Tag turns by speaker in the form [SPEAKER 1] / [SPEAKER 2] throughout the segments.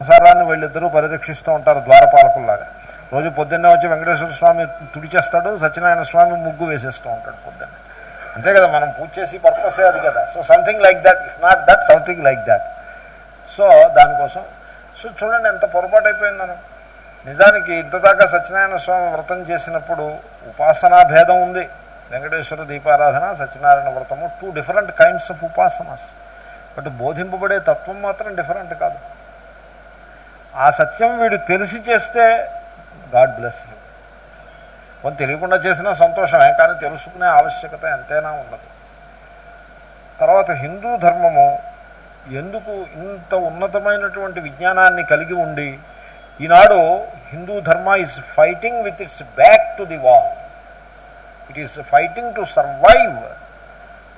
[SPEAKER 1] సంసారాన్ని వీళ్ళిద్దరూ పరిరక్షిస్తూ ఉంటారు ద్వారపాలకుల్లాగా. రోజు పొద్దున్నే వచ్చి వెంకటేశ్వర స్వామి తుడిచేస్తాడు సత్యనారాయణ స్వామి ముగ్గు వేసేస్తూ ఉంటాడు పొద్దున్నే. అంతే కదా మనం పూజ చేసి పర్పసే అది కదా. So something like that if not that something like that so దానికోసం సో చూడండి ఎంత పొరపాటు అయిపోయిందను నిజానికి ఇంతదాకా సత్యనారాయణ స్వామి వ్రతం చేసినప్పుడు ఉపాసనా భేదం ఉంది. వెంకటేశ్వర దీపారాధన సత్యనారాయణ వ్రతము టూ డిఫరెంట్ కైండ్స్ ఆఫ్ ఉపాసనాస్ బట్ బోధింపబడే తత్వం మాత్రం డిఫరెంట్ కాదు. ఆ సత్యం వీడు తెలిసి చేస్తే గాడ్ బ్లెస్ యూ. కొంత తెలియకుండా చేసినా సంతోషమే కానీ తెలుసుకునే ఆవశ్యకత ఎంతైనా ఉన్నది తర్వాత హిందూ ధర్మము ఎందుకు ఇంత ఉన్నతమైనటువంటి విజ్ఞానాన్ని కలిగి ఉండి ఈనాడు Hindu dharma is fighting with its back to the wall it is fighting to survive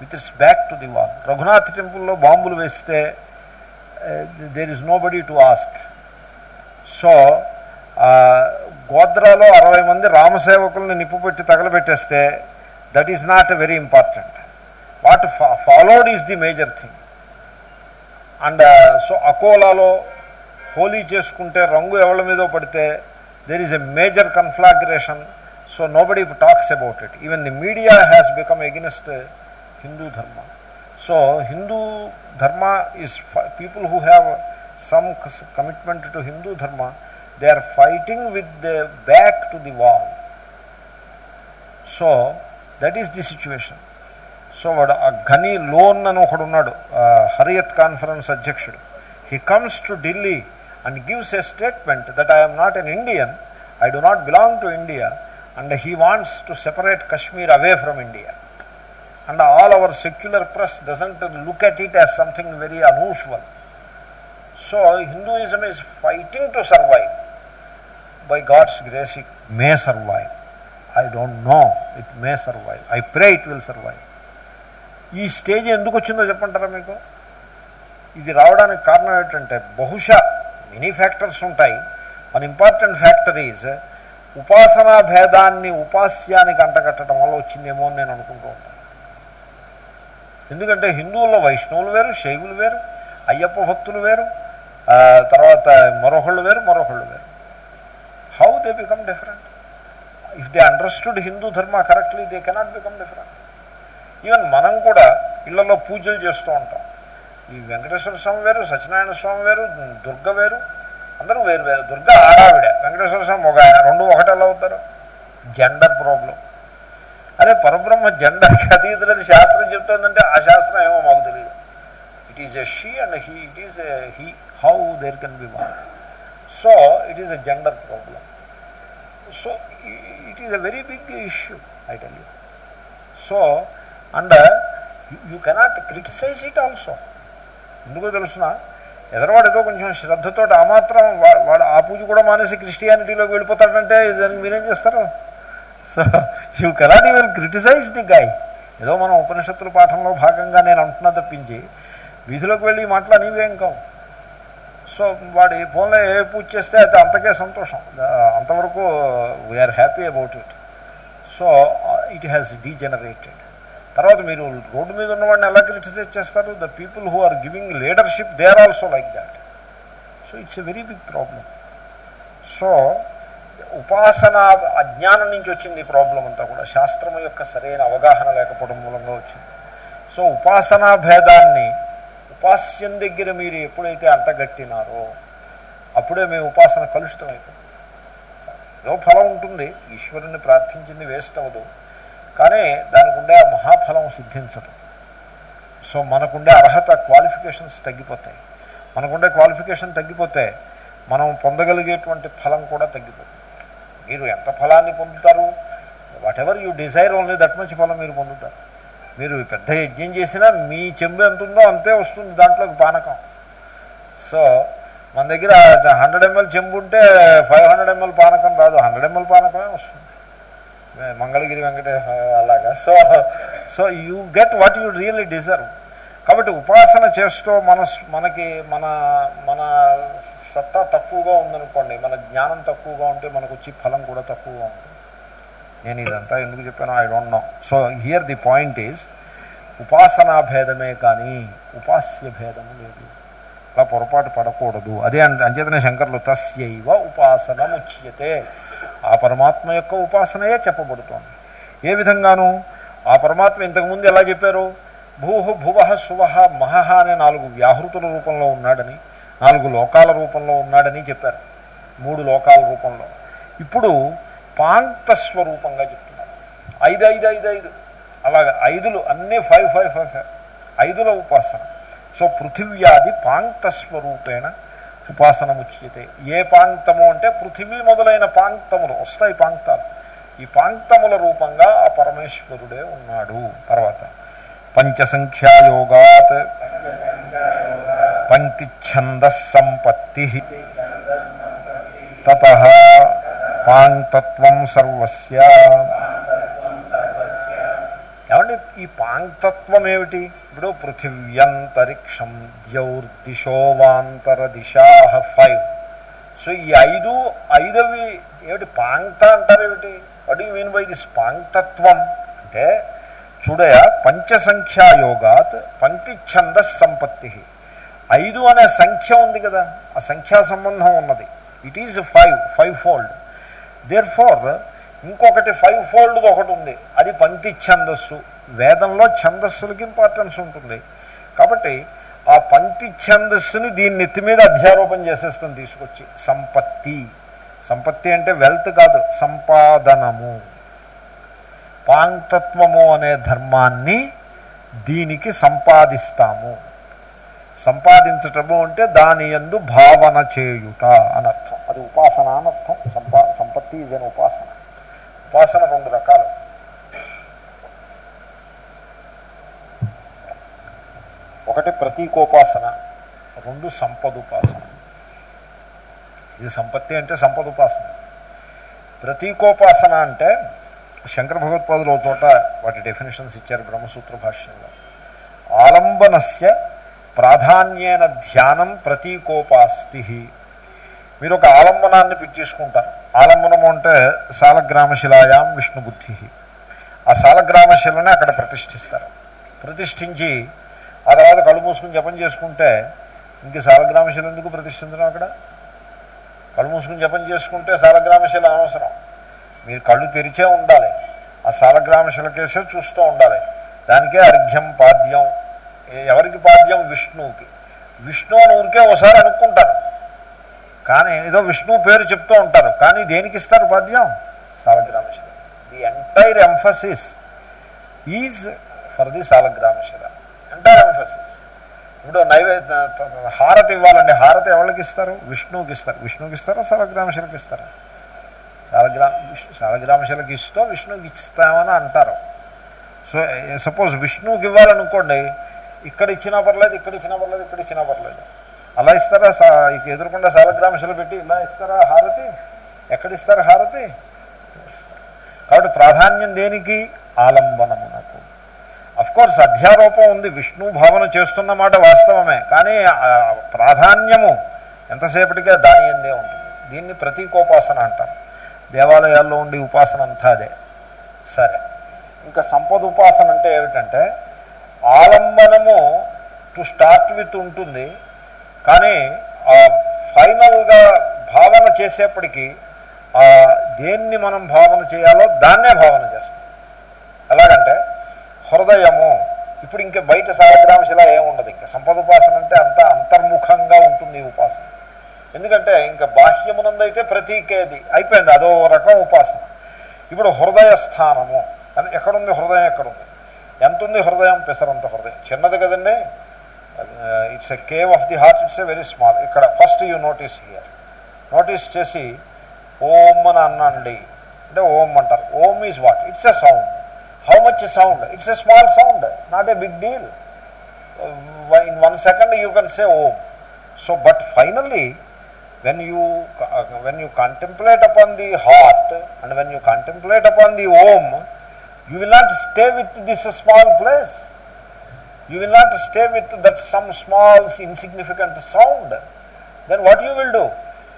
[SPEAKER 1] with its back to the wall Raghunath టెంపుల్లో బాంబులు వేస్తే there is nobody to ask so గోద్రాలో అరవై మంది రామసేవకుల్ని నిప్పు పెట్టి తగలబెట్టేస్తే that is not very important what followed is the major thing and so అకోలాలో Holi చేసుకుంటే రంగు ఎవరి మీదో పడితే there is a major conflagration so nobody talks about it even the media has become against Hindu dharma so Hindu dharma is people who have some commitment to Hindu dharma, they are fighting with the back to the wall. So, that is the situation. So వాడు ఆ ఘనీ లోన్ అని ఒకడు ఉన్నాడు Hurriyat conference అధ్యక్షుడు he comes to Delhi and gives a statement that I'm not an Indian I do not belong to India and he wants to separate Kashmir away from India and all our secular press doesn't look at it as something very unusual so Hinduism is fighting to survive by God's grace it may survive I don't know it may survive I pray it will survive ఈ stage ఎందుకు వచ్చిందో చెప్పంటారా మీకు? ఇది రావడానికి కారణం ఏంటంటే బహుశా many factors ఉంటాయి. మన ఇంపార్టెంట్ ఫ్యాక్టర్ ఈజ్ ఉపాసనా భేదాన్ని ఉపాస్యానికి అంటగట్టడం వల్ల వచ్చిందేమో అని నేను అనుకుంటూ ఉంటాను. ఎందుకంటే హిందువుల్లో వైష్ణవులు వేరు శైవులు వేరు అయ్యప్ప భక్తులు వేరు తర్వాత మరొకళ్ళు వేరు మరొకళ్ళు వేరు. How they become different if they understood Hindu dharma correctly they cannot become different even మనం కూడా ఇళ్ళలో పూజలు చేస్తూ ఉంటాం ఈ వెంకటేశ్వర స్వామి వేరు సత్యనారాయణ స్వామి వేరు దుర్గ వేరు అందరూ వేరు వేరు. దుర్గ ఆడావిడ వెంకటేశ్వర స్వామి ఒక ఆయన రెండు ఒకటి ఎలా అవుతారు? జెండర్ ప్రాబ్లం అరే పరబ్రహ్మ జెండర్కి అతీతులని శాస్త్రం చెప్తుందంటే ఆ శాస్త్రం ఏమో మాకు తెలియదు. It is a she and he it is a he how there can be one. So it is a gender problem. So it is a very big issue i tell you. So and uh, you, you cannot criticize it also. ఎందుకో తెలుసిన? ఎదరవాడు ఏదో కొంచెం శ్రద్ధతో ఆ మాత్రం వాడు ఆ పూజ కూడా మానేసి క్రిస్టియానిటీలోకి వెళ్ళిపోతాడంటే దాన్ని మీరేం చేస్తారు? So you cannot you will criticize the guy ఏదో మనం ఉపనిషత్తుల పాఠంలో భాగంగా నేను అంటున్నా తప్పించి వీధిలోకి వెళ్ళి మాటలు నీవేం కావు. సో వాడి ఫోన్లో ఏ పూజ చేస్తే అయితే అంతకే సంతోషం. అంతవరకు we are happy about it so it has degenerated తర్వాత మీరు రోడ్డు మీద ఉన్నవాడిని ఎలా క్రిటిసైజ్ చేస్తారు? The people who are giving leadership they are also like that so it's a very big problem so ఉపాసన అజ్ఞానం నుంచి వచ్చింది ఈ ప్రాబ్లం అంతా కూడా. శాస్త్రం యొక్క సరైన అవగాహన లేకపోవడం మూలంగా వచ్చింది. సో ఉపాసనా భేదాన్ని ఉపాస్యం దగ్గర మీరు ఎప్పుడైతే అంటగట్టినారో అప్పుడే మేము ఉపాసన కలుషితం అయిపోతుంది ఏదో ఫలం ఉంటుంది ఈశ్వరుని ప్రార్థించింది వేస్ట్ అవ్వదు. కానీ దానికి ఉండే ఆ మహాఫలం సిద్ధించదు. సో మనకుండే అర్హత క్వాలిఫికేషన్స్ తగ్గిపోతాయి. మనకుండే క్వాలిఫికేషన్ తగ్గిపోతే మనం పొందగలిగేటువంటి ఫలం కూడా తగ్గిపోతుంది. మీరు ఎంత ఫలాన్ని పొందుతారు? Whatever you desire only that మంచి ఫలం మీరు పొందుతారు. మీరు పెద్ద యజ్ఞం చేసినా మీ చెంబు ఎంత ఉందో అంతే వస్తుంది దాంట్లోకి పానకం. సో మన దగ్గర హండ్రెడ్ ఎంఎల్ చెంబు ఉంటే ఫైవ్ హండ్రెడ్ ఎంఎల్ పానకం రాదు. హండ్రెడ్ ఎంఎల్ పానకమే వస్తుంది. మంగళగిరి వెంకటేశ అలాగా. So so you get what you really deserve కాబట్టి ఉపాసన చేస్తూ మన మనకి మన మన సత్తా తక్కువగా ఉందనుకోండి మన జ్ఞానం తక్కువగా ఉంటే మనకు వచ్చి ఫలం కూడా తక్కువగా ఉంటుంది. నేను ఇదంతా ఎందుకు చెప్పాను I don't know so here the point is ఉపాసనా భేదమే కానీ ఉపాస్య భేదము లేదు. అలా పొరపాటు పడకూడదు. అదే అం- అంచేతనే శంకర్లు తస్యైవ ఉపాసనముచ్యతే ఆ పరమాత్మ యొక్క ఉపాసనయే చెప్పబడుతోంది. ఏ విధంగాను ఆ పరమాత్మ ఇంతకుముందు ఎలా చెప్పారు? భూహ భువ సువహ మహహ అనే నాలుగు వ్యాహృతుల రూపంలో ఉన్నాడని నాలుగు లోకాల రూపంలో ఉన్నాడని చెప్పారు. మూడు లోకాల రూపంలో. ఇప్పుడు పాంక్తస్వరూపంగా చెప్తున్నారు. ఐదు ఐదు ఐదు ఐదు. అలాగా ఐదులు అన్నీ ఫైవ్ ఫైవ్ ఫైవ్ ఫైవ్ ఐదుల ఉపాసన. సో పృథివ్యాది పాంక్త స్వరూపేణ ఉపాసనముచ్యతే ఏ పాంక్తము అంటే పృథివీ మొదలైన పాంక్తములు వస్తాయి పాంక్తాలు ఈ పాంక్తముల రూపంగా ఆ పరమేశ్వరుడే ఉన్నాడు. తర్వాత పంచసంఖ్యాయోగాత్ పంక్తిఛంద సంపత్తి తత పాంక్తత్వం సర్వస్య. ఏమండి ఈ పాంక్తత్వం ఏమిటి? ఇప్పుడు పృథివ్యంతరిక్షం ద్యౌర్దిశోవాంతర దిశాహ ఫైవ్. సో ఈ ఐదు ఐదవి ఏమిటి? పాంక్త అంటారు ఏమిటి? What you mean by this పాంక్తత్వం? అంటే చూడయ పంచసంఖ్యాయోగాత్ పంక్తిఛంద సంపత్తి. ఐదు అనే సంఖ్య ఉంది కదా ఆ సంఖ్యా సంబంధం ఉన్నది. It is five five fold there ఇంకొకటి ఫైవ్ ఫోల్డ్ ఒకటి ఉంది. అది పంక్తి ఛందస్సు. వేదంలో ఛందస్సులకి ఇంపార్టెన్స్ ఉంటుంది. కాబట్టి ఆ పంక్తి ఛందస్సుని దీని నెత్తి మీద అధ్యారోపణ చేసేస్తుంది తీసుకొచ్చి సంపత్తి. సంపత్తి అంటే వెల్త్ కాదు సంపాదనము. పాంక్తత్వము అనే ధర్మాన్ని దీనికి సంపాదిస్తాము. సంపాదించటము అంటే దాని ఎందు భావన చేయుట అనర్థం. అది ఉపాసన అనర్థం. సంపత్తి ఇదని ఉపాసన. ఉపాసన రెండు రకాలు. ఒకటి ప్రతీకోపాసన రెండు సంపదుపాసన. ఇది సంపత్తి అంటే సంపదుపాసన. ప్రతీకోపాసన అంటే శంకర భగవత్పాదులు చోట వాటి డెఫినేషన్స్ ఇచ్చారు బ్రహ్మసూత్ర భాష్యంలో. ఆలంబనస్య ప్రాధాన్యేన ధ్యానం ప్రతీకోపాస్తి. మీరు ఒక ఆలంబనాన్ని పిచ్చేసుకుంటారు ఆలంబనము అంటే సాలగ్రామశిలాయాం విష్ణుబుద్ధి. ఆ సాలగ్రామశిలని అక్కడ ప్రతిష్ఠిస్తారు. ప్రతిష్ఠించి ఆ తర్వాత కళ్ళు మూసుకుని జపం చేసుకుంటే ఇంక సాలగ్రామశిల ఎందుకు ప్రతిష్ఠించడం అక్కడ? కళ్ళు మూసుకుని జపం చేసుకుంటే సాలగ్రామశిల అనవసరం మీరు కళ్ళు తెరిచే ఉండాలి. ఆ సాలగ్రామశిలకేసే చూస్తూ ఉండాలి. దానికే అర్ఘ్యం పాద్యం ఎవరికి పాద్యం? విష్ణువుకి. విష్ణు అని ఊరికే ఒకసారి అనుకుంటారు కానీ ఏదో విష్ణువు పేరు చెప్తూ ఉంటారు. కానీ దేనికి ఇస్తారు పద్యం? సాలగ్రామశిల the entire emphasis is for the సాలగ్రామశిల entire emphasis ఇప్పుడు నైవేద్య హారతి ఇవ్వాలండి. హారతి ఎవరికి ఇస్తారు? విష్ణువుకి ఇస్తారు. విష్ణువుకి ఇస్తారా? సాలగ్రామశిలకి ఇస్తారా? సాలగ్రామ విష్ణు సాలగ్రామశిలకి ఇస్తూ విష్ణువుకి ఇస్తామని అంటారు. సో సపోజ్ విష్ణువుకి ఇవ్వాలనుకోండి ఇక్కడ ఇచ్చినా పర్లేదు ఇక్కడ ఇచ్చినా పర్లేదు ఇక్కడ ఇచ్చినా పర్లేదు. అలా ఇస్తారా? సా ఇక ఎదురుకుండా సాలగ్రామశిల పెట్టి ఇలా ఇస్తారా హారతి? ఎక్కడిస్తారు హారతి? కాబట్టి ప్రాధాన్యం దేనికి? ఆలంబనమునకు. అఫ్ కోర్స్ అధ్యారోపం ఉంది. విష్ణు భావన చేస్తున్న మాట వాస్తవమే. కానీ ప్రాధాన్యము ఎంతసేపటిగా దాని ఎందే ఉంటుంది. దీన్ని ప్రతీకోపాసన అంటారు. దేవాలయాల్లో ఉండి ఉపాసన అంతా అదే. సరే. ఇంకా సంపద ఉపాసన అంటే ఏమిటంటే ఆలంబనము టు స్టార్ట్ విత్ ఉంటుంది. కానీ ఆ ఫైనల్గా భావన చేసేప్పటికీ ఆ దేన్ని మనం భావన చేయాలో దాన్నే భావన చేస్తాం. ఎలాగంటే హృదయము ఇప్పుడు ఇంకా బయట సాగ్రామశిలా ఏముండదు ఇంకా సంపద ఉపాసన అంటే అంత అంతర్ముఖంగా ఉంటుంది ఈ ఉపాసన. ఎందుకంటే ఇంకా బాహ్యమునందైతే ప్రతీకేది అయిపోయింది అదో రకం ఉపాసన. ఇప్పుడు హృదయ స్థానము అది ఎక్కడుంది హృదయం ఎక్కడుంది? ఎంత ఉంది హృదయం? పెసరంత హృదయం. చిన్నది కదండి? It's a cave of the heart it's a very small ఇక్కడ first you notice here notice చేసి ఓం అని అన్నండి. అంటే ఓం అంటారు. Om is what it's a sound how much sound it's a small sound not a big deal in one second you can say Om. So but finally when you uh, when you contemplate upon the heart and when you contemplate upon the om you will not stay with this small place. You will not stay with that some small insignificant sound then what you will do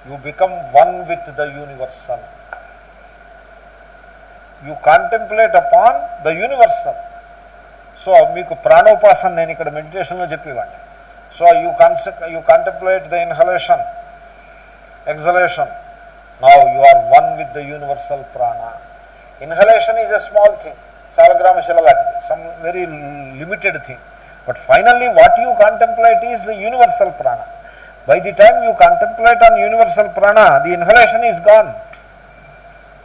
[SPEAKER 1] you become one with the universal you contemplate upon the universal so మీకు ప్రాణోపాసన నేను ఇక్కడ మెడిటేషన్లో చెప్పేవాడిని so you concept you contemplate the inhalation exhalation. You are one with the universal prana inhalation is is small thing సాలగ్రామ శిల లాంటిది some very limited thing but finally what you contemplate is universal prana by the time you contemplate on universal prana the inhalation is gone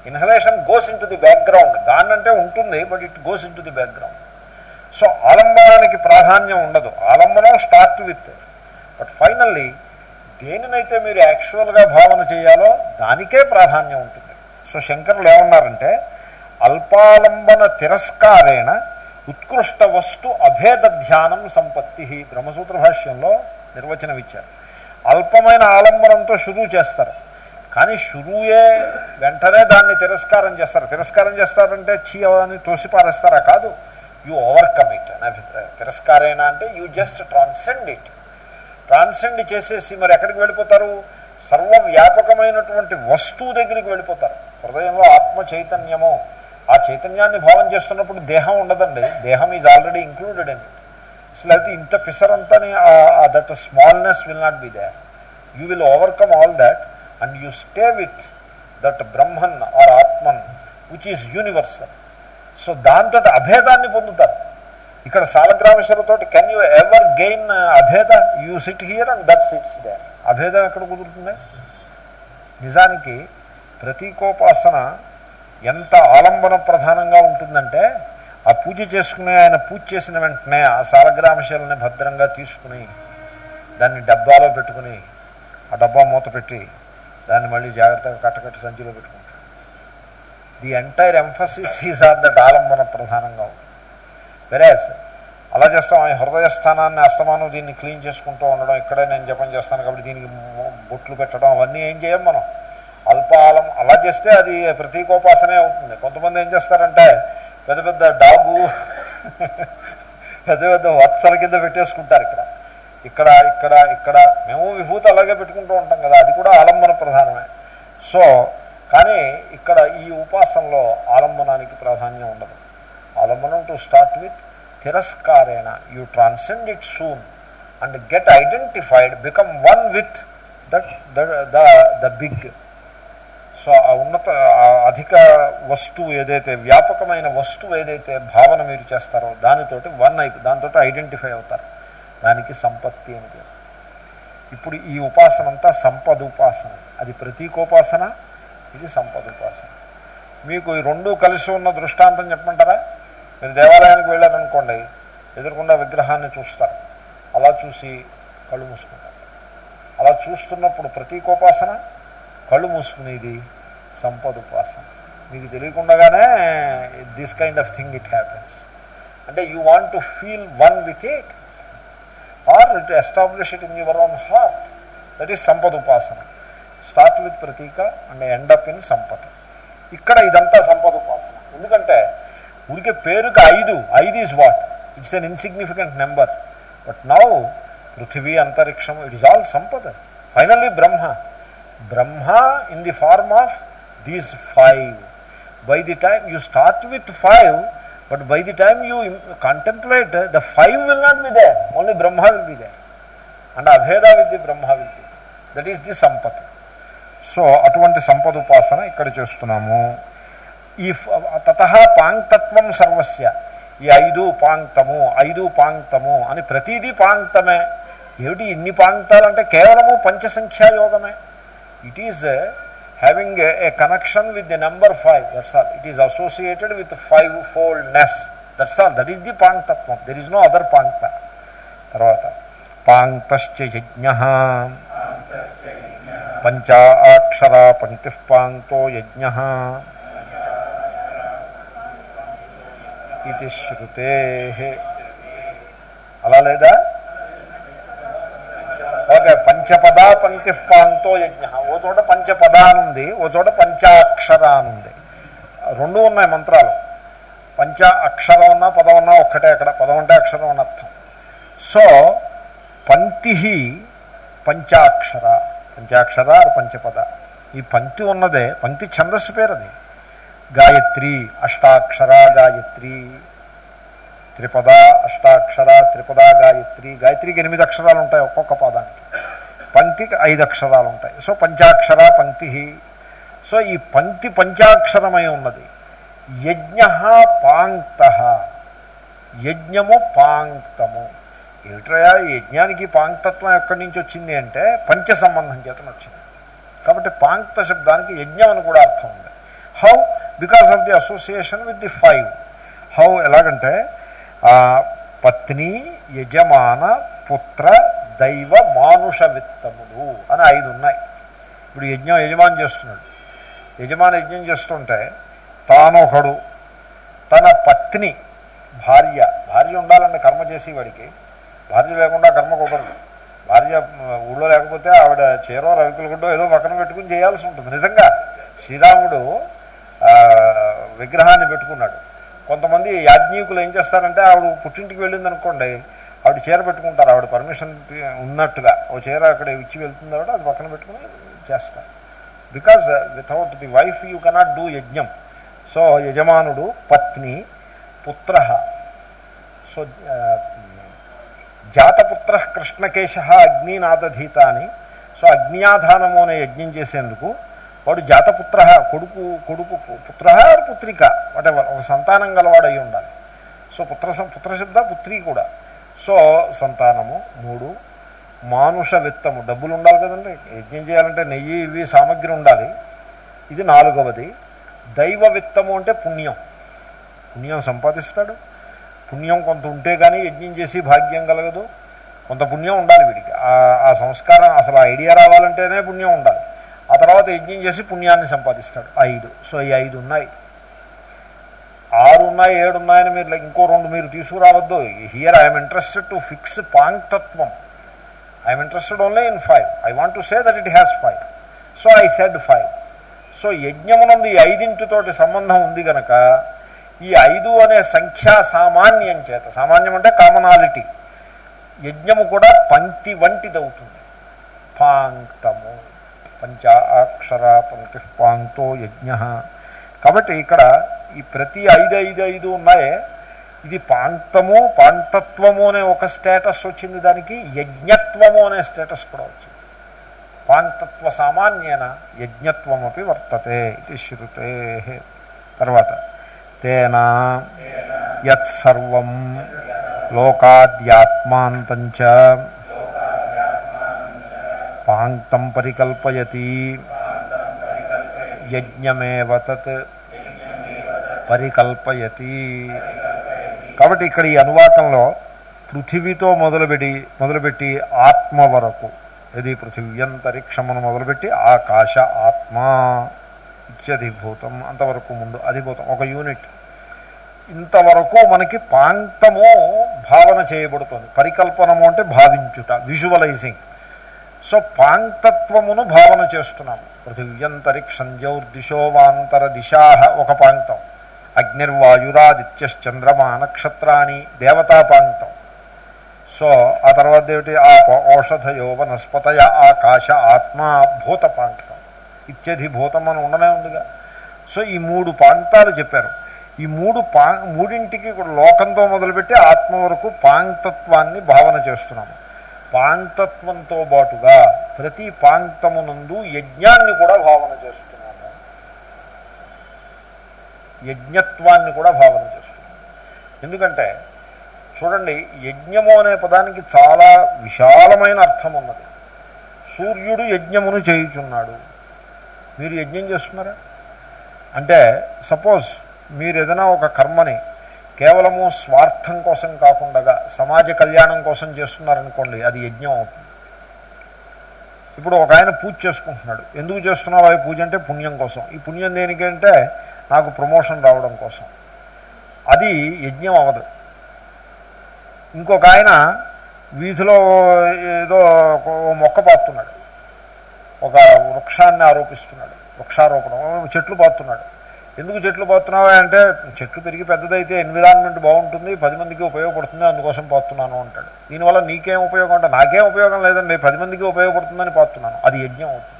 [SPEAKER 1] inhalation goes into the background gone అంటే ఉంటుంది but it goes into the background so ఆలంబనానికి ప్రాధాన్యం ఉండదు. ఆలంబనం start with but finally దేనినైతే మీరు యాక్చువల్గా భావన చేయాలో దానికే ప్రాధాన్యం ఉంటుంది. సో శంకరులు ఏమన్నారంటే అల్పాలంబన తిరస్కారేణ ఉత్కృష్ట వస్తు అభేద ధ్యానం సంపత్తి బ్రహ్మసూత్ర భాష్యంలో నిర్వచనం ఇచ్చారు. అల్పమైన ఆలంబనంతో షురూ చేస్తారు. కానీ షురూయే వెంటనే దాన్ని తిరస్కారం చేస్తారు. తిరస్కారం చేస్తారంటే చీ అని తోసిపారేస్తారా? కాదు. యూ ఓవర్కమ్ ఇట్ అని అభిప్రాయం. తిరస్కారేనా అంటే you just transcend it. Transcend చేసేసి మరి ఎక్కడికి వెళ్ళిపోతారు? సర్వవ్యాపకమైనటువంటి వస్తువు దగ్గరికి వెళ్ళిపోతారు. హృదయంలో ఆత్మ చైతన్యము ఆ చైతన్యాన్ని భావం చేస్తున్నప్పుడు దేహం ఉండదండి. దేహం ఈజ్ ఆల్రెడీ ఇంక్లూడెడ్ అండి అసలు అయితే ఇంత పిసరంతని that smallness will not be there you will overcome all that and you stay with that Brahman or Atman which is universal so దాంతో అభేదాన్ని పొందుతారు. ఇక్కడ సాలగ్రామేశ్వరతోటి can you ever gain uh, అభేద? You sit here and that sits there అభేదం ఎక్కడ కుదురుతుంది? నిజానికి ప్రతీకోపాసన ఎంత ఆలంబన ప్రధానంగా ఉంటుందంటే ఆ పూజ చేసుకునే ఆయన పూజ చేసిన వెంటనే ఆ సాలగ్రామశీలని భద్రంగా తీసుకుని దాన్ని డబ్బాలో పెట్టుకుని ఆ డబ్బా మూత పెట్టి దాన్ని మళ్ళీ జాగ్రత్తగా కట్టకట్టి సంచిలో పెట్టుకుంటాడు. The entire emphasis is on that ఆలంబన ప్రధానంగా ఉంటుంది. వెరాజ్ అలా చేస్తాం ఈ హృదయస్థానాన్ని అస్తమానం దీన్ని క్లీన్ చేసుకుంటూ ఉండడం ఇక్కడే నేను జపం చేస్తాను కాబట్టి దీనికి బొట్లు పెట్టడం అవన్నీ ఏం చేయం మనం? అల్పాలం. అలా చేస్తే అది ప్రతీకోపాసనే అవుతుంది. కొంతమంది ఏం చేస్తారంటే పెద్ద పెద్ద డాగు పెద్ద పెద్ద వత్సల కింద పెట్టేసుకుంటారు ఇక్కడ. ఇక్కడ ఇక్కడ ఇక్కడ. మేము విభూతి అలాగే పెట్టుకుంటూ ఉంటాం కదా. అది కూడా ఆలంబన ప్రధానమే. సో కానీ ఇక్కడ ఈ ఉపాసనలో ఆలంబనానికి ప్రాధాన్యం ఉండదు. ఆలంబనం to start with తిరస్కారేణ. You transcend it soon and get identified become one with that the the big so ఆ ఉన్నత అధిక వస్తువు ఏదైతే వ్యాపకమైన వస్తువు ఏదైతే భావన మీరు చేస్తారో దానితోటి వన్ అయి దాంతో ఐడెంటిఫై అవుతారు. దానికి సంపత్తి అని పేరు. ఇప్పుడు ఈ ఉపాసన అంతా సంపద ఉపాసన అది ప్రతీకోపాసన ఇది సంపద ఉపాసన మీకు ఈ రెండు కలిసి ఉన్న దృష్టాంతం చెప్పమంటారా? మీరు దేవాలయానికి వెళ్ళారనుకోండి ఎదురుకుండా విగ్రహాన్ని చూస్తారు. అలా చూసి కళ్ళు మూసుకుంటారు. అలా చూస్తున్నప్పుడు ప్రతీకోపాసన కళ్ళు మూసుకునేది సంపద ఉపాసన. మీకు తెలియకుండానే this kind of thing it happens అంటే you want to feel one with it or to establish it in your own heart that is సంపద ఉపాసన. స్టార్ట్ విత్ ప్రతీక అండ్ ఎండ్ అప్ ఇన్ సంపద ఇక్కడ ఇదంతా సంపద ఉపాసన. ఎందుకంటే ఊరికే పేరుకి ఐదు. ఐదు is what it's an insignificant number but now పృథివీ అంతరిక్షం ఇట్ ఇస్ ఆల్ సంపద finally Brahma Brahma in the form of these five by the time you start with five but by the time you contemplate the five will not be there only Brahma will be there and అభేద with the Brahma will that is the Sampath so అటువంటి సంపద ఉపాసన ఇక్కడ చేస్తున్నాము. ఈ తత పాంక్తత్వం సర్వస్య. ఈ ఐదు పాంక్తము ఐదు పాంక్తము అని ప్రతిదీ పాంక్తమే. ఏమిటి ఇన్ని పాంక్తాలు అంటే కేవలము పంచసంఖ్యా యోగమే. It is having a connection with the number five that's all it is associated with five foldness that's all that is the పాంక్తత్వం there is no other పాంక్త తర్వాత పాంక్తశ్చ యజ్ఞ పంచా అక్షరా పంక్తి పాంక్తో యజ్ఞ ఇది శృతే అలా లేదా ఓకే పంచపద పంక్తి పాంతో యజ్ఞ. ఓ చోట పంచపద అనుంది ఓ చోట పంచాక్షర అనుంది. రెండు ఉన్నాయి మంత్రాలు. పంచ అక్షరం ఉన్నా పదం ఉన్నా ఒక్కటే అక్కడ. పదం అంటే అక్షరం అని అర్థం. సో పంక్తి పంచాక్షర. పంచాక్షర పంచపద. ఈ పంక్తి ఉన్నదే పంక్తి ఛందస్సు పేరు అది గాయత్రి అష్టాక్షర గాయత్రి. త్రిపద అష్టాక్షర త్రిపద గాయత్రి గాయత్రికి ఎనిమిది అక్షరాలు ఉంటాయి ఒక్కొక్క పదానికి. పంక్తికి ఐదు అక్షరాలు ఉంటాయి సో పంచాక్షర పంక్తి. సో ఈ పంక్తి పంచాక్షరమై ఉన్నది. యజ్ఞ పాంక్త. యజ్ఞము పాంక్తము. ఏమిట్రయా యజ్ఞానికి పాంక్తత్వం ఎక్కడి నుంచి వచ్చింది అంటే పంచ సంబంధం చేతన వచ్చింది. కాబట్టి పాంక్త శబ్దానికి యజ్ఞం అని కూడా అర్థం ఉంది. How because of the association with the five how ఎలాగంటే పత్ని యజమాన పుత్ర దైవ మానుష విత్తములు అని ఐదు ఉన్నాయి. ఇప్పుడు యజ్ఞం యజమాని చేస్తున్నాడు. యజమాని యజ్ఞం చేస్తుంటే తానొకడు తన పత్ని భార్య భార్య ఉండాలండి కర్మ చేసి వాడికి. భార్య లేకుండా కర్మ కుదరదు. భార్య ఊళ్ళో లేకపోతే ఆవిడ చీరో రవికులగుడ్డో ఏదో పక్కన పెట్టుకుని చేయాల్సి ఉంటుంది. నిజంగా శ్రీరాముడు విగ్రహాన్ని పెట్టుకున్నాడు. కొంతమంది యాజ్ఞీకులు ఏం చేస్తారంటే ఆవిడ పుట్టింటికి వెళ్ళింది అనుకోండి ఆవిడ చీర పెట్టుకుంటారు ఆవిడ పర్మిషన్ ఉన్నట్టుగా. ఓ చీర అక్కడ ఇచ్చి వెళ్తుంది ఆవిడ అది పక్కన పెట్టుకుని చేస్తారు. Because without the wife you cannot do యజ్ఞం. సో యజమానుడు పత్ని పుత్ర. సో జాతపుత్ర కృష్ణకేశ అగ్నినాథధీత అని సో అగ్నియాధానము అనే యజ్ఞం చేసేందుకు వాడు జాతపుత్ర కొడుకు కొడుకు పుత్ర పుత్రిక వాటెవర్ ఒక సంతానం గలవాడు అయి ఉండాలి. సో పుత్ర పుత్రశబ్ద పుత్రి కూడా. సో సంతానము మూడు మానుష విత్తము డబ్బులు ఉండాలి కదండి. యజ్ఞం చేయాలంటే నెయ్యి ఇవి సామగ్రి ఉండాలి. ఇది నాలుగవది. దైవ విత్తము అంటే పుణ్యం. పుణ్యం సంపాదిస్తాడు. పుణ్యం కొంత ఉంటే కానీ యజ్ఞం చేసి భాగ్యం కలగదు. కొంత పుణ్యం ఉండాలి వీడికి. ఆ- సంస్కారం అసలు ఐడియా రావాలంటేనే పుణ్యం ఉండాలి. ఆ తర్వాత యజ్ఞం చేసి పుణ్యాన్ని సంపాదిస్తాడు. ఐదు. సో ఈ ఐదు ఉన్నాయి. ఆరు ఉన్నాయి ఏడు ఉన్నాయని మీరు ఇంకో రెండు మీరు తీసుకురావద్దు. Here I'm interested to fix పాంక్తత్వం I'm interested only in five I want to say that it has five so I said five so యజ్ఞమునందు ఈ ఐదింటితోటి సంబంధం ఉంది గనక ఈ ఐదు అనే సంఖ్య సామాన్యం చేత సామాన్యం అంటే కామనాలిటీ యజ్ఞము కూడా పంక్తి వంటిదవుతుంది. పాంక్తము. పంచా అక్షర పంక్తిష్పాంతో యజ్ఞ. కాబట్టి ఇక్కడ ఈ ప్రతి ఐదు ఐదు ఐదు ఉన్నాయే. ఇది పాంతము పాంతత్వము అనే ఒక స్టేటస్ వచ్చింది దానికి యజ్ఞత్వము అనే స్టేటస్ కూడా వచ్చింది. పాంక్తత్వ సామాన్యేన యజ్ఞత్వమపి వర్తతే ఇది శృతే. తర్వాత తేనా యత్సర్వం లోకాద్యాత్మాంతంచ పాంక్తం పరికల్పయతి యజ్ఞమేవ తత్ పరికల్పయతి కాబట్టి ఇక్కడ ఈ అనువాకంలో పృథివీతో మొదలుపెట్టి మొదలుపెట్టి ఆత్మ వరకు ఇది పృథివ్యంతరిక్షమును మొదలుపెట్టి ఆకాశ ఆత్మ ఇత్యధిభూతం అంతవరకు ముందు అధిభూతం ఒక యూనిట్. ఇంతవరకు మనకి పాంక్తము భావన చేయబడుతుంది. పరికల్పనము అంటే భావించుట విజువలైజింగ్. సో పాంక్తత్వమును భావన చేస్తున్నాము. పృథివ్యంతరిక్షం జ్యోర్దిశో వాంతర దిశా ఒక పాంక్తం అగ్నిర్వాయురాదిత్యశ్చంద్రమా నక్షత్రాన్ని దేవతా పాంక్తం సో ఆ తర్వాత ఏమిటి? ఆ ఔషధయో వనస్పతయ ఆకాశ ఆత్మ భూత పాంక్తం ఇత్యధి భూతం అని ఉండనే ఉందిగా. సో ఈ మూడు పాంక్తాలు చెప్పారు. ఈ మూడు పా మూడింటికి కూడా లోకంతో మొదలుపెట్టి ఆత్మ వరకు పాంక్తత్వాన్ని భావన చేస్తున్నాము. పాంతత్వంతో పాటుగా ప్రతి పాంతమునందు యజ్ఞాన్ని కూడా భావన చేస్తున్నాము. యజ్ఞత్వాన్ని కూడా భావన చేస్తున్నాము. ఎందుకంటే చూడండి యజ్ఞము అనే పదానికి చాలా విశాలమైన అర్థం ఉన్నది. సూర్యుడు యజ్ఞమును చేయుచున్నాడు. మీరు యజ్ఞం చేస్తున్నారా? అంటే సపోజ్ మీరు ఏదైనా ఒక కర్మని కేవలము స్వార్థం కోసం కాకుండా సమాజ కళ్యాణం కోసం చేస్తున్నారనుకోండి అది యజ్ఞం అవుతుంది. ఇప్పుడు ఒక ఆయన పూజ చేసుకుంటున్నాడు. ఎందుకు చేస్తున్నావు? ఆ పూజ అంటే పుణ్యం కోసం. ఈ పుణ్యం దేనికంటే నాకు ప్రమోషన్ రావడం కోసం. అది యజ్ఞం అవ్వదు. ఇంకొక ఆయన వీధిలో ఏదో మొక్క పాతున్నాడు ఒక వృక్షాన్ని ఆరోపిస్తున్నాడు. వృక్షారోపణం చెట్లు పాతున్నాడు ఎందుకు చెట్లు పోతున్నావా అంటే చెట్లు పెరిగి పెద్దదైతే ఎన్విరాన్మెంట్ బాగుంటుంది పది మందికి ఉపయోగపడుతుంది అందుకోసం పోతున్నాను అంటాడు. దీనివల్ల నీకేం ఉపయోగం అంటే నాకేం ఉపయోగం లేదండి పది మందికి ఉపయోగపడుతుందని పోతున్నాను. అది యజ్ఞం అవుతుంది.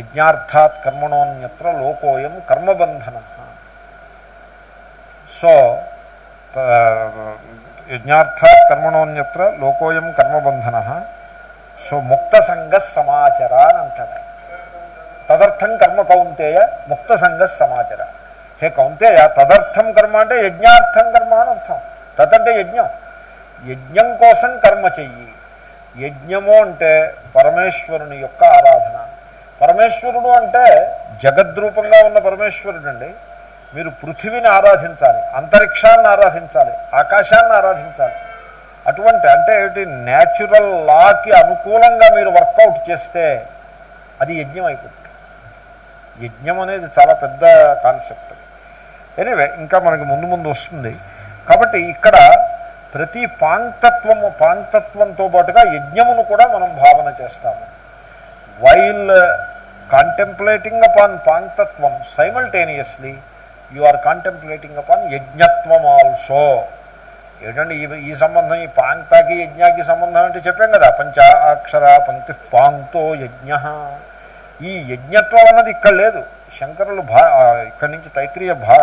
[SPEAKER 1] యజ్ఞార్థాత్ కర్మణోన్యత్ర లోకోయం కర్మబంధన. సో యజ్ఞార్థాత్ కర్మణోన్యత్ర లోకోయం కర్మబంధన. సో ముక్త సంగ సమాచారాన్ని అంటాడు తదర్థం కర్మ కౌంతేయ ముక్త సంగ సమాచర. హే కౌంతేయ తదర్థం కర్మ అంటే యజ్ఞార్థం కర్మ అని అర్థం. తదంటే యజ్ఞం. యజ్ఞం కోసం కర్మ చెయ్యి. యజ్ఞము అంటే పరమేశ్వరుని యొక్క ఆరాధన. పరమేశ్వరుడు అంటే జగద్రూపంగా ఉన్న పరమేశ్వరుడు అండి మీరు పృథివిని ఆరాధించాలి అంతరిక్షాన్ని ఆరాధించాలి ఆకాశాన్ని ఆరాధించాలి. అటువంటి అంటే ఏమిటి? న్యాచురల్ లాకి అనుకూలంగా మీరు వర్కౌట్ చేస్తే అది యజ్ఞం అయిపోతుంది. యజ్ఞం అనేది చాలా పెద్ద కాన్సెప్ట్ ఎనివే ఇంకా మనకి ముందు ముందు వస్తుంది. కాబట్టి ఇక్కడ ప్రతి పాంక్తత్వము పాంక్తత్వంతో పాటుగా యజ్ఞమును కూడా మనం భావన చేస్తాము. While contemplating upon పాంక్తత్వం simultaneously you are contemplating upon యజ్ఞత్వం also ఏంటంటే ఈ ఈ సంబంధం? ఈ పాంక్తాకి యజ్ఞాకి సంబంధం అంటే చెప్పాం కదా. పంచాక్షర పంక్తి పాంక్తో యజ్ఞ. ఈ యజ్ఞత్వం అన్నది ఇక్కడ లేదు. శంకరులు భా ఇక్కడి నుంచి తైత్రీయ భా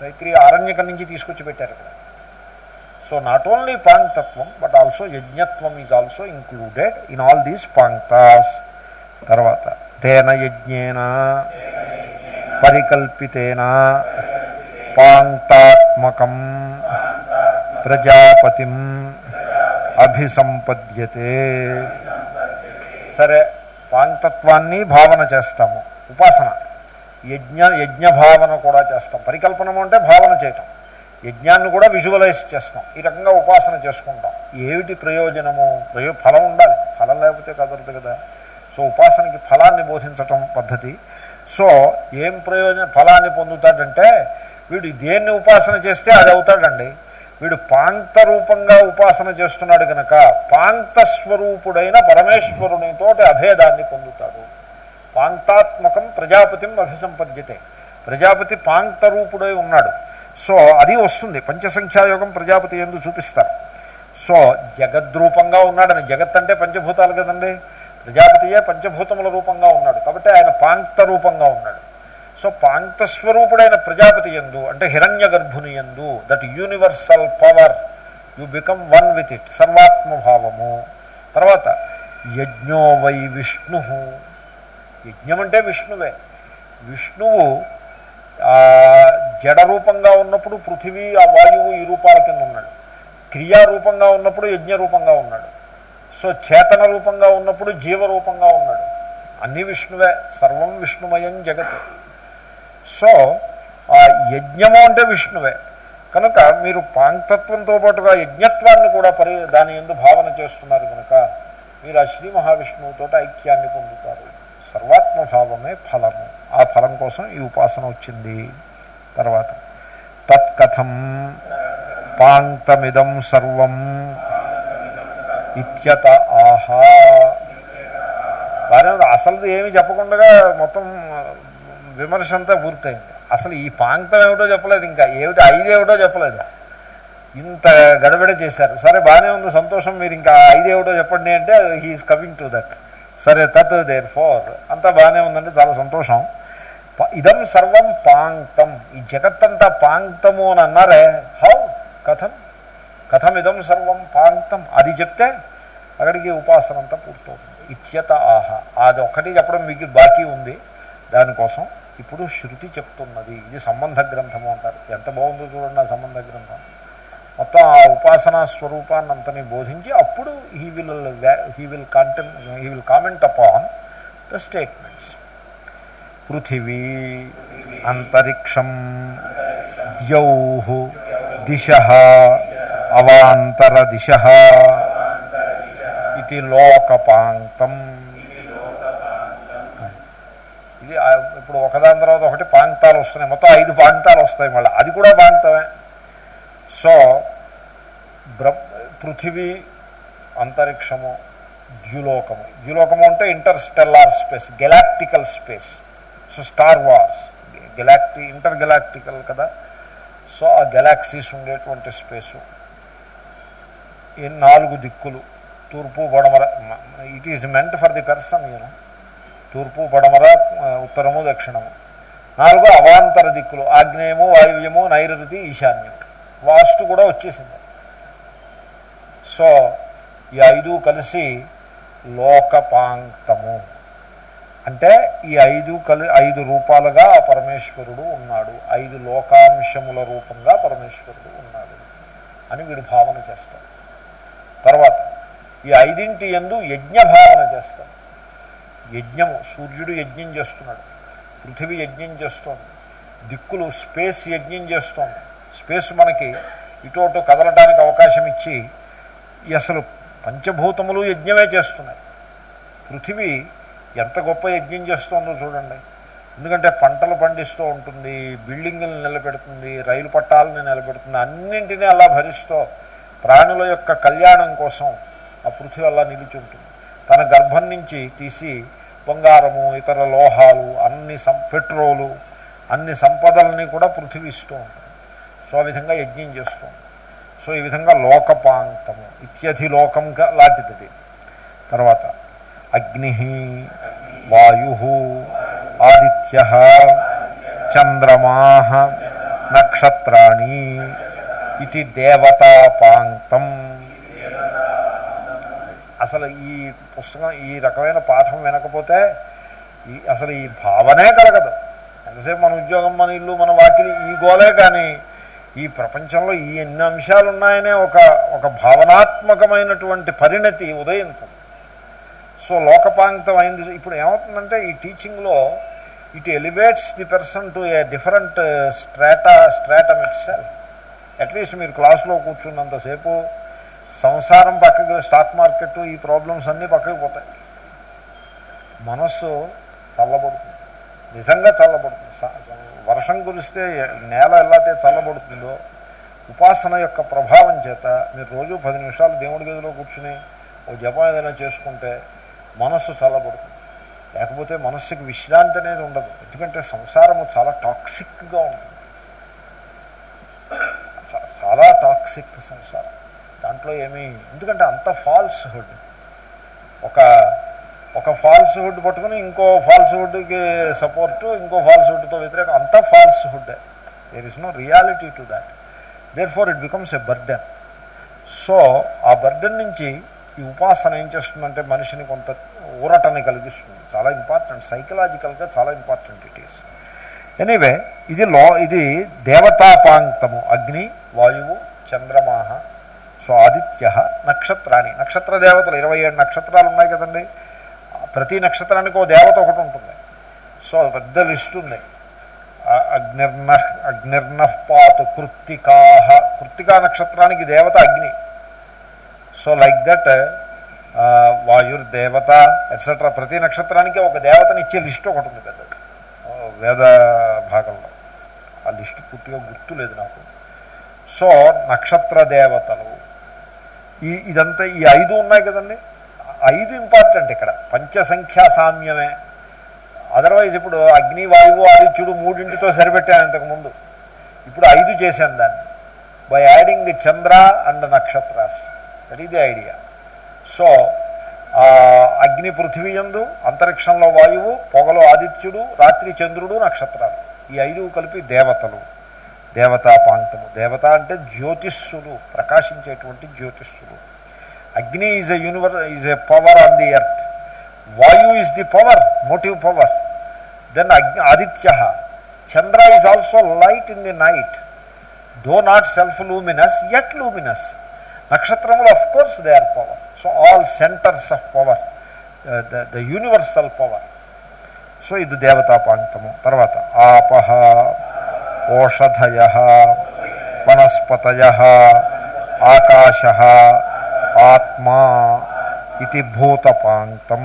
[SPEAKER 1] తైత్రీయ ఆరణ్యకం నుంచి తీసుకొచ్చి పెట్టారు ఇక్కడ. సో నాట్ ఓన్లీ పాంక్తత్వం but also యజ్ఞత్వం is also included in all these పాంక్తాస్. తర్వాత తేన యజ్ఞేన పరికల్పితేన పాంక్తాత్మకం ప్రజాపతిం అభిసంపద్యతే. సరే వాంగ్తత్వాన్ని భావన చేస్తాము. ఉపాసన. యజ్ఞ యజ్ఞ భావన కూడా చేస్తాం. పరికల్పనము అంటే భావన చేయటం. యజ్ఞాన్ని కూడా విజువలైజ్ చేస్తాం. ఈ రకంగా ఉపాసన చేసుకుంటాం. ఏమిటి ప్రయోజనము? ప్రయో ఫలం ఉండాలి. ఫలం లేకపోతే కదరదు కదా. సో ఉపాసనకి ఫలాన్ని బోధించటం పద్ధతి. సో ఏం ప్రయోజనం ఫలాన్ని పొందుతాడంటే వీడు దేన్ని ఉపాసన చేస్తే అది అవుతాడండి. వీడు పాంక్త రూపంగా ఉపాసన చేస్తున్నాడు కనుక పాంక్త స్వరూపుడైన పరమేశ్వరునితోటి అభేదాన్ని పొందుతాడు. పాంక్తాత్మకం ప్రజాపతిం అభిసంపద్యతే. ప్రజాపతి పాంక్త రూపుడై ఉన్నాడు. సో అది వస్తుంది. పంచసంఖ్యాయోగం ప్రజాపతి ఎందు చూపిస్తారు సో జగద్రూపంగా ఉన్నాడని జగత్ అంటే పంచభూతాలు కదండి? ప్రజాపతియే పంచభూతముల రూపంగా ఉన్నాడు. కాబట్టి ఆయన పాంక్త రూపంగా ఉన్నాడు. సో పాంక్త స్వరూపుడైన ప్రజాపతి ఎందు అంటే హిరణ్య గర్భుని ఎందు that universal power you become one with it సర్వాత్మభావము. తర్వాత యజ్ఞో వై విష్ణు. యజ్ఞం అంటే విష్ణువే. విష్ణువు జడ రూపంగా ఉన్నప్పుడు పృథివీ ఆ వాయువు ఈ రూపాల కింద ఉన్నాడు. క్రియారూపంగా ఉన్నప్పుడు యజ్ఞ రూపంగా ఉన్నాడు. సో చేతన రూపంగా ఉన్నప్పుడు జీవరూపంగా ఉన్నాడు. అన్ని విష్ణువే. సర్వం విష్ణుమయం జగత్. సో ఆ యజ్ఞము అంటే విష్ణువే. కనుక మీరు పాంక్తత్వంతో పాటుగా యజ్ఞత్వాన్ని కూడా పరి దాని ఎందు భావన చేస్తున్నారు కనుక మీరు ఆ శ్రీ మహావిష్ణువుతో ఐక్యాన్ని పొందుతారు. సర్వాత్మభావమే ఫలము. ఆ ఫలం కోసం ఈ ఉపాసన వచ్చింది. తర్వాత తత్కథం పాంక్తమిదం సర్వం ఇత్యత ఆహా. బాగానే అసలు ఏమి చెప్పకుండా మొత్తం విమర్శ అంతా పూర్తయింది. అసలు ఈ పాంక్తం ఏమిటో చెప్పలేదు ఇంకా. ఏమిటి ఐదేమిటో చెప్పలేదు. ఇంత గడబిడ చేశారు. సరే బాగానే ఉంది సంతోషం. మీరు ఇంకా ఐదేమిటో చెప్పండి అంటే హీఈస్ కమింగ్ టు దట్ సరే తత్ దేర్ ఫోర్ అంతా బాగానే ఉందంటే చాలా సంతోషం. ఇదం సర్వం పాంక్తం ఈ జగత్తంతా పాంక్తము అని అన్నారే. హౌ? కథం? కథం ఇదం సర్వం పాంక్తం అది చెప్తే అక్కడికి ఉపాసన అంతా పూర్తవుతుంది. ఇత్యత ఆహ. అది ఒక్కటి చెప్పడం మీకు బాకీ ఉంది. దానికోసం ఇప్పుడు శృతి చెప్తున్నది. ఇది సంబంధ గ్రంథము అంటారు. ఎంత బాగుందో చూడండి ఆ సంబంధ గ్రంథం. మొత్తం ఆ ఉపాసనా స్వరూపాన్ని అంతని బోధించి అప్పుడు he will he will content he will comment upon the statements పృథివీ అంతరిక్షం ద్యౌ దిశ అవాంతర దిశ ఇది లోకపాంతం. ఇది ఇప్పుడు ఒకదాని తర్వాత ఒకటి పాంక్తాలు వస్తున్నాయి. మొత్తం ఐదు పాంతాలు వస్తాయి మళ్ళీ. అది కూడా పాంక్తమే సో బ్ర పృథివీ అంతరిక్షము ద్యులోకము. ద్యులోకము అంటే interstellar space galactical space. So star wars. Galactic inter galactical కదా. సో ఆ గెలాక్సీస్ ఉండేటువంటి స్పేసు. ఈ నాలుగు దిక్కులు. తూర్పు పడమర it is meant for the person you know తూర్పు పడమర ఉత్తరము దక్షిణము. నాలుగు అవాంతర దిక్కులు ఆగ్నేయము వాయువ్యము నైరుతి ఈశాన్యం. వాస్తు కూడా వచ్చేసింది. సో ఈ ఐదు కలిసి లోకపాంక్తము. అంటే ఈ ఐదు కలి ఐదు రూపాలుగా ఆ పరమేశ్వరుడు ఉన్నాడు. ఐదు లోకాంశముల రూపంగా పరమేశ్వరుడు ఉన్నాడు అని వీడు భావన చేస్తాడు. తర్వాత ఈ ఐదింటి ఎందు యజ్ఞ భావన చేస్తాడు. యజ్ఞము సూర్యుడు యజ్ఞం చేస్తున్నాడు పృథివీ యజ్ఞం చేస్తోంది దిక్కులు స్పేస్ యజ్ఞం చేస్తోంది. స్పేస్ మనకి ఇటు అటు కదలటానికి అవకాశం ఇచ్చి అసలు పంచభూతములు యజ్ఞమే చేస్తున్నాయి. పృథివీ ఎంత గొప్ప యజ్ఞం చేస్తోందో చూడండి. ఎందుకంటే పంటలు పండిస్తూ ఉంటుంది బిల్డింగులు నిలబెడుతుంది రైలు పట్టాలను నిలబెడుతుంది అన్నింటినీ అలా భరిస్తూ ప్రాణుల యొక్క కళ్యాణం కోసం ఆ పృథివీ అలా నిలిచి ఉంటుంది తన గర్భం నుంచి తీసి బంగారము ఇతర లోహాలు అన్ని సం పెట్రోలు అన్ని సంపదల్ని కూడా పృథివీ ఇస్తూ ఉంటుంది సో ఆ విధంగా యజ్ఞం చేస్తుంది సో ఈ విధంగా లోకపాంతము ఇత్యధి లోకం లాంటిది. తర్వాత అగ్ని వాయు ఆదిత్య చంద్రమా నక్షత్రాణి ఇది దేవతాపాంతం. అసలు ఈ పుస్తకం ఈ రకమైన పాఠం వినకపోతే ఈ అసలు ఈ భావనే కలగదు. ఎంతసేపు మన ఉద్యోగం మన ఇల్లు మన వాకిలి ఈ గోలే కానీ ఈ ప్రపంచంలో ఈ ఎన్ని అంశాలు ఉన్నాయనే ఒక ఒక భావనాత్మకమైనటువంటి పరిణతి ఉదయించదు. సో లోకపాంగితం అయింది. ఇప్పుడు ఏమవుతుందంటే ఈ టీచింగ్లో it elevates the person to a different strata stratum it at least మీరు క్లాస్లో కూర్చున్నంతసేపు సంసారం పక్కకి స్టాక్ మార్కెట్ ఈ ప్రాబ్లమ్స్ అన్నీ పక్కకి పోతాయి. మనస్సు చల్లబడుతుంది. నిజంగా చల్లబడుతుంది. వర్షం కురిస్తే నేల ఎలాతే చల్లబడుతుందో ఉపాసన యొక్క ప్రభావం చేత మీరు రోజు పది నిమిషాలు దేవుడి గదిలో కూర్చుని ఓ జపం ఏదైనా చేసుకుంటే మనస్సు చల్లబడుతుంది. లేకపోతే మనస్సుకి విశ్రాంతి అనేది ఉండదు. ఎందుకంటే సంసారము చాలా టాక్సిక్గా ఉంటుంది. చాలా టాక్సిక్ సంసారం. దాంట్లో ఏమీ ఎందుకంటే అంత ఫాల్స్హుడ్ ఒక ఒక ఫాల్స్ హుడ్ పట్టుకుని ఇంకో ఫాల్స్హుడ్కి సపోర్టు ఇంకో ఫాల్స్హుడ్తో వ్యతిరేకం. అంతా ఫాల్స్హుడ్డే there is no reality to that therefore it becomes a burden so ఆ బర్డెన్ నుంచి ఈ ఉపాసన ఏం చేస్తుందంటే మనిషిని కొంత ఊరటని కలిగిస్తుంది. చాలా ఇంపార్టెంట్ సైకలాజికల్గా చాలా ఇంపార్టెంట్ ఇట్ ఈస్ ఎనీవే ఇది లో ఇది దేవతాపాంక్తము. అగ్ని వాయువు చంద్రమాహ సో ఆదిత్య నక్షత్రాన్ని నక్షత్ర దేవతలు ఇరవై ఏడు నక్షత్రాలు ఉన్నాయి కదండి. ప్రతి నక్షత్రానికి ఓ దేవత ఒకటి ఉంటుంది. సో పెద్ద లిస్ట్ ఉంది. అగ్నిర్న అగ్నిర్నపాతు కృత్తికాహ కృత్తికా. నక్షత్రానికి దేవత అగ్ని. సో లైక్ దట్ వాయుర్దేవత ఎట్సెట్రా ప్రతి నక్షత్రానికి ఒక దేవతని ఇచ్చే లిస్ట్ ఒకటి ఉంది పెద్దది వేద భాగంలో. ఆ లిస్టు పూర్తిగా గుర్తు లేదు నాకు. సో నక్షత్ర దేవతలు ఈ ఇదంతా ఈ ఐదు ఉన్నాయి కదండి. ఐదు ఇంపార్టెంట్ ఇక్కడ. పంచసంఖ్యా సామ్యమే. అదర్వైజ్ ఇప్పుడు అగ్ని వాయువు ఆదిత్యుడు మూడింటితో సరిపెట్టాను ఇంతకుముందు ఇప్పుడు ఐదు చేశాను దాన్ని. By adding Chandra and నక్షత్రాస్ that is the idea so Agni పృథివీ ఎందు అంతరిక్షంలో వాయువు పొగలో ఆదిత్యుడు రాత్రి చంద్రుడు నక్షత్రాలు. ఈ ఐదు కలిపి దేవతలు. దేవతాపాంతము. దేవత అంటే జ్యోతిస్సులు ప్రకాశించేటువంటి జ్యోతిస్సులు. Agni is a universe is a power on the earth Vayu is the power motive power then Agni Aditya Chandra is also light in the night though not self luminous yet luminous నక్షత్రములు of course they are power so all centres of power the universal power so ఇది దేవతాపాంతము తర్వాత ఆపహ ఓషధయ వనస్పతయ ఆకాశ ఆత్మా ఇది భూతపాంతం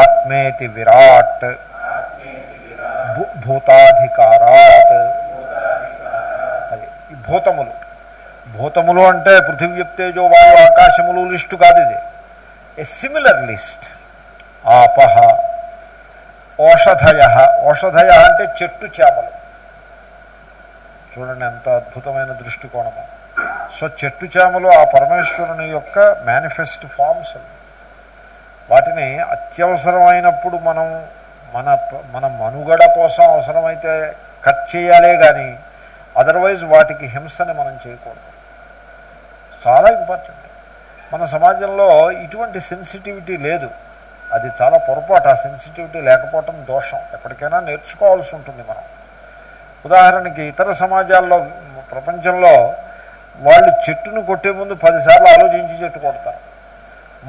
[SPEAKER 1] ఆత్మేతి విరాట్ భూతాధికారాత్ అది ఈ భూతములు భూతములు అంటే పృథివ్యప్తేజో వాయు ఆకాశములు లిస్టు కాదు ఇది. ఏ సిమిలర్ లిస్ట్ ఆపహ ఓషధయ. ఓషధయ అంటే చెట్టు చేపలు చూడండి ఎంత అద్భుతమైన దృష్టికోణము. సో చెట్టు చేమలు ఆ పరమేశ్వరుని యొక్క మేనిఫెస్ట్ ఫామ్స్ వాటిని అత్యవసరమైనప్పుడు మనం మన మన మనుగడ కోసం అవసరమైతే కట్ చేయాలే కానీ అదర్వైజ్ వాటికి హింసని మనం చేయకూడదు. చాలా ఇంపార్టెంట్ మన సమాజంలో ఇటువంటి సెన్సిటివిటీ లేదు. అది చాలా పొరపాటు ఆ సెన్సిటివిటీ లేకపోవటం దోషం. ఎప్పటికైనా నేర్చుకోవాల్సి ఉంటుంది మనం. ఉదాహరణకి ఇతర సమాజాల్లో ప్రపంచంలో వాళ్ళు చెట్టును కొట్టే ముందు పదిసార్లు ఆలోచించి చెట్టు కొడతారు.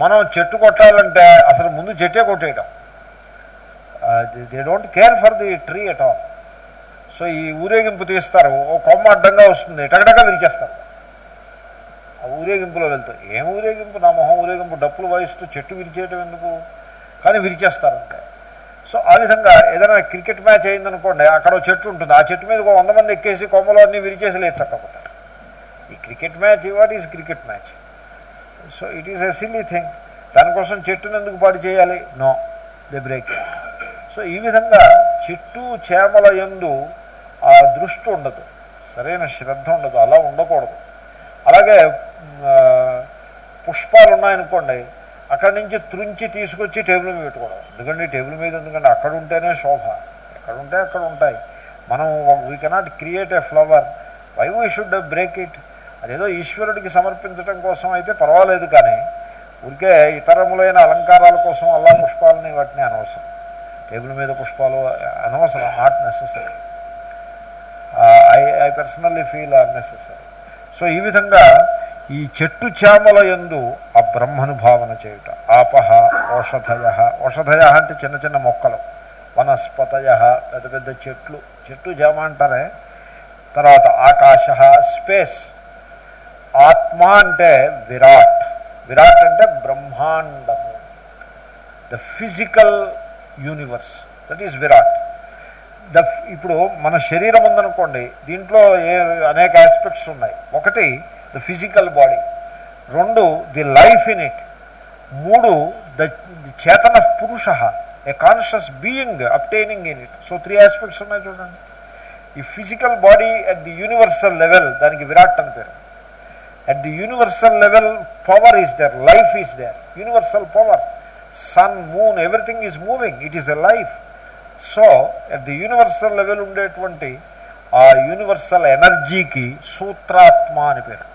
[SPEAKER 1] మనం చెట్టు కొట్టాలంటే అసలు ముందు చెట్టే కొట్టేయడం they don't care for the tree at all so ఈ ఊరేగింపు తీస్తారు. ఓ కొమ్మ అడ్డంగా వస్తుంది. టగటగా విరిచేస్తారు. ఆ ఊరేగింపులో వెళ్తాం ఏం ఊరేగింపు? నా మొహం ఊరేగింపు. డప్పులు వాయిస్తూ చెట్టు విరిచేయటం ఎందుకు? కానీ విరిచేస్తారంటే సో ఆ విధంగా ఏదైనా క్రికెట్ మ్యాచ్ అయిందనుకోండి అక్కడ చెట్టు ఉంటుంది. ఆ చెట్టు మీద వంద మంది ఎక్కేసి కొమ్మలు అన్నీ విరిచేసి లేదు ఈ cricket match what is cricket match? So it is a silly thing. దానికోసం చెట్టును ఎందుకు పాడు చేయాలి? నో ది బ్రేక్ సో ఈ విధంగా చెట్టు చేమల ఎందు ఆ దృష్టి ఉండదు. సరైన శ్రద్ధ ఉండదు. అలా ఉండకూడదు. అలాగే పుష్పాలు ఉన్నాయనుకోండి అక్కడి నుంచి త్రుంచి తీసుకొచ్చి టేబుల్ మీద పెట్టుకోవడం. ఎందుకంటే టేబుల్ మీద ఎందుకంటే అక్కడ ఉంటేనే శోభ. ఎక్కడ ఉంటే అక్కడ ఉంటాయి. మనం we cannot create a flower why we should break it అదేదో ఈశ్వరుడికి సమర్పించడం కోసం అయితే పర్వాలేదు కానీ ఊరికే ఇతరములైన అలంకారాల కోసం అల్లా పుష్పాలని వాటిని అనవసరం. టేబుల్ మీద పుష్పాలు అనవసరం not necessary I I personally feel unnecessary so ఈ విధంగా ఈ చెట్టు చేమల ఎందు ఆ బ్రహ్మను భావన చేయుట. ఆపహ ఓషధయ. ఓషధయ అంటే చిన్న చిన్న మొక్కలు. వనస్పతయ పెద్ద పెద్ద చెట్లు. చెట్టు చేమ అంటారే? తర్వాత ఆకాశ స్పేస్. ఆత్మ అంటే విరాట్. విరాట్ అంటే బ్రహ్మాండము. The physical universe. That is Virat. The ఇప్పుడు మన శరీరం ఉందనుకోండి దీంట్లో ఏ అనేక ఆస్పెక్ట్స్ ఉన్నాయి. ఒకటి ద ఫిజికల్ బాడీ రెండు ది లైఫ్ ఇన్ ఇట్ మూడు ద చేతన పురుష a conscious being obtaining in it so three aspects ఉన్నాయి చూడండి. ఈ physical body at the universal level దానికి విరాట్ అని పేరు. At the universal level power is there life is there universal power sun moon everything is moving it is a life so at the universal level ఉండేటువంటి ఆ universal ఎనర్జీకి సూత్రాత్మ అని పేరు.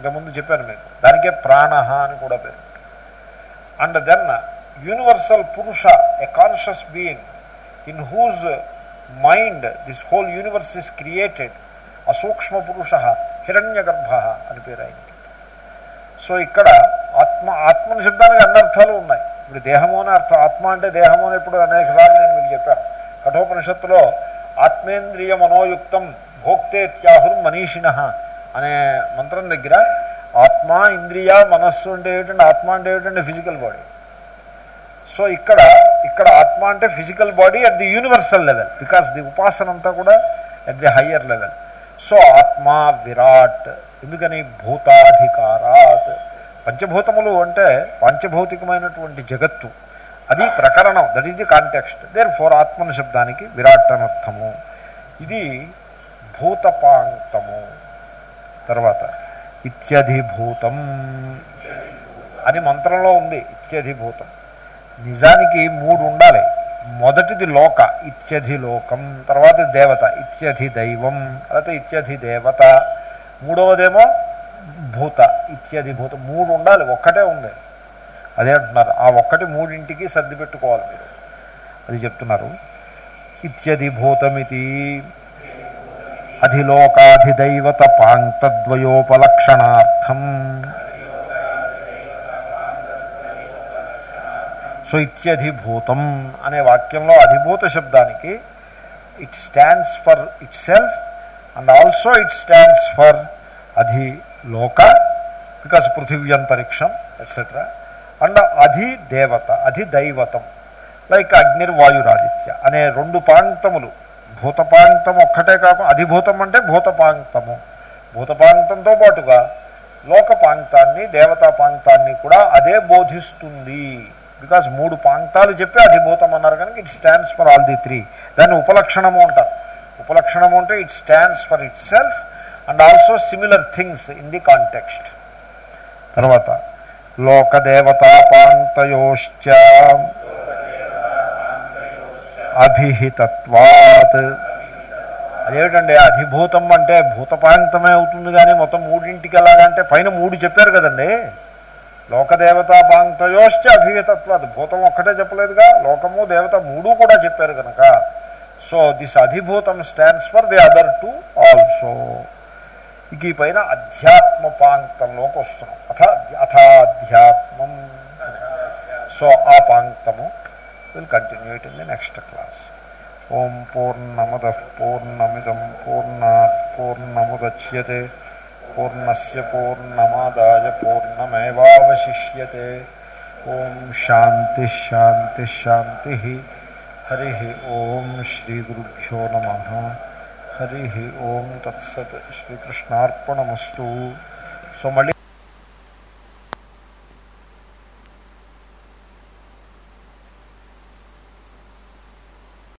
[SPEAKER 1] ఇంతకుముందు చెప్పాను మీకు. దానికే ప్రాణ అని కూడా పేరు. అండ్ దెన్ యూనివర్సల్ పురుష a conscious being in whose mind this whole universe is created అసూక్ష్మ పురుష హిరణ్య గర్భ అని పేరు ఆయనకి. సో ఇక్కడ ఆత్మ ఆత్మని శబ్దానికి అన్ని అర్థాలు ఉన్నాయి. ఇప్పుడు దేహము అని అర్థం ఆత్మ అంటే దేహము అని ఇప్పుడు అనేక సార్లు నేను మీకు చెప్పాను. కఠోపనిషత్తులో ఆత్మేంద్రియ మనోయుక్తం భోక్తే త్యాహుర్ మనీషిణ అనే మంత్రం దగ్గర ఆత్మ ఇంద్రియ మనస్సు అంటే ఏమిటంటే ఆత్మ అంటే ఏమిటంటే ఫిజికల్ బాడీ సో ఇక్కడ ఇక్కడ ఆత్మ అంటే physical body at the universal level because the ఉపాసన అంతా కూడా at the higher level so ఆత్మ విరాట్ ఎందుకని? భూతాధికారాత్. పంచభూతములు అంటే పంచభౌతికమైనటువంటి జగత్తు. అది ప్రకరణం that is the context therefore ఆత్మన శబ్దానికి విరాట్ అనర్థము. ఇది భూతపాంక్తము తర్వాత ఇత్యధిభూతం అని మంత్రంలో ఉంది ఇత్యధిభూతం. నిజానికి మూడు ఉండాలి. మొదటిది లోక ఇత్యధి లోకం తర్వాత దేవత ఇత్యధి దైవం తర్వాత ఇత్యధి దేవత. మూడవదేమో భూత ఇత్యధి భూత. మూడు ఉండాలి ఒక్కటే ఉంది. అదే అంటున్నారు ఆ ఒక్కటి మూడింటికి సర్ది పెట్టుకోవాలి మీరు. అది చెప్తున్నారు. ఇత్యధి భూతమితి అధిలోకాధిదైవత పాంక్తద్వయోపలక్షణార్థం సో ఇత్యధిభూతం అనే వాక్యంలో అధిభూత శబ్దానికి it stands for itself and also it stands for అధి లోక బికాస్ పృథివ్యంతరిక్షం ఎట్సెట్రా అండ్ అధి దేవత అధి దైవతం లైక్ అగ్నిర్వాయురాదిత్య అనే రెండు పాంతములు భూతపాంతం ఒక్కటే కాకుండా అధిభూతం అంటే భూతపాంతము. భూతపాంతంతో పాటుగా లోకపాంతాన్ని దేవతా పాంతాన్ని కూడా అదే బోధిస్తుంది. బికాస్ మూడు పాంతాలు చెప్పి అధిభూతం అన్నారు కనుక it stands for all the three దాన్ని ఉపలక్షణము అంటారు. ఉపలక్షణము అంటే it stands for itself and also similar things in the context తర్వాత లోకదేవతాపాంక్తయోశ్చ అభిహితత్వాత్. అదేమిటండి అధిభూతం అంటే భూతపాంతమే అవుతుంది కానీ మొత్తం మూడింటికి ఎలాగంటే పైన మూడు చెప్పారు కదండి. లోకదేవతా అభిహితత్వాత్. భూతం ఒక్కటే చెప్పలేదుగా లోకము దేవత మూడు కూడా చెప్పారు కనుక. So this అధిభూతం stands for the other two also. ఇక ఈ పైన అధ్యాత్మ పాంక్తంలోకి వస్తున్నాం. అథ అథాధ్యాత్మం. సో ఆ పాంక్తము will continue it in the next class Om పూర్ణమద పూర్ణమిదం పూర్ణా పూర్ణముద్యతే పూర్ణస్య పూర్ణమాదాయ పూర్ణమేవాశిష్యతే ఓం శాంతి శాంతి శాంతి హరి ఓం శ్రీ గురుభ్యో నమ హరి ఓం తత్సత్ శ్రీకృష్ణార్పణమస్తు సో మళ్ళీ